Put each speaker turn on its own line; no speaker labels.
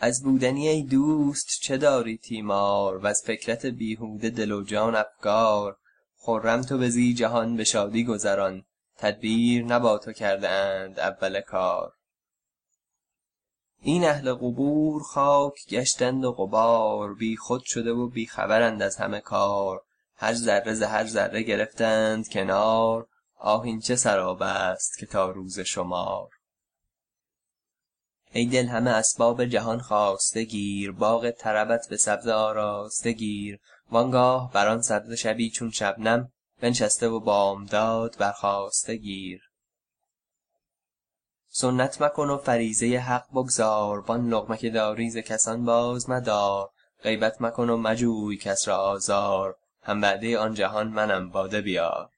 از بودنی ای دوست چه داری تیمار؟ از فکرت بیهوده دل و جان افگار خرم تو بزی جهان به شادی گذران. تدبیر نه با تو کرده اند اول کار. این اهل قبور خاک گشتند و غبار. بی خود شده و بی خبرند از همه کار. هر ذره ز هر ذره گرفتند کنار. آه این چه سراب است که تا روز شمار. ای دل همه اسباب جهان خواسته گیر باغ طربت به سبزه آراسته گیر. وآنگاه بر آن سبزه شبی چون شبنم بنشسته و بامداد برخاسته گیر. سنت مکن و فریضه حق بگزار وآن لقمه که داری ز کسان باز مدار. غیبت مکن و مجوی کس را آزار هم وعده آن جهان منم باده بیار.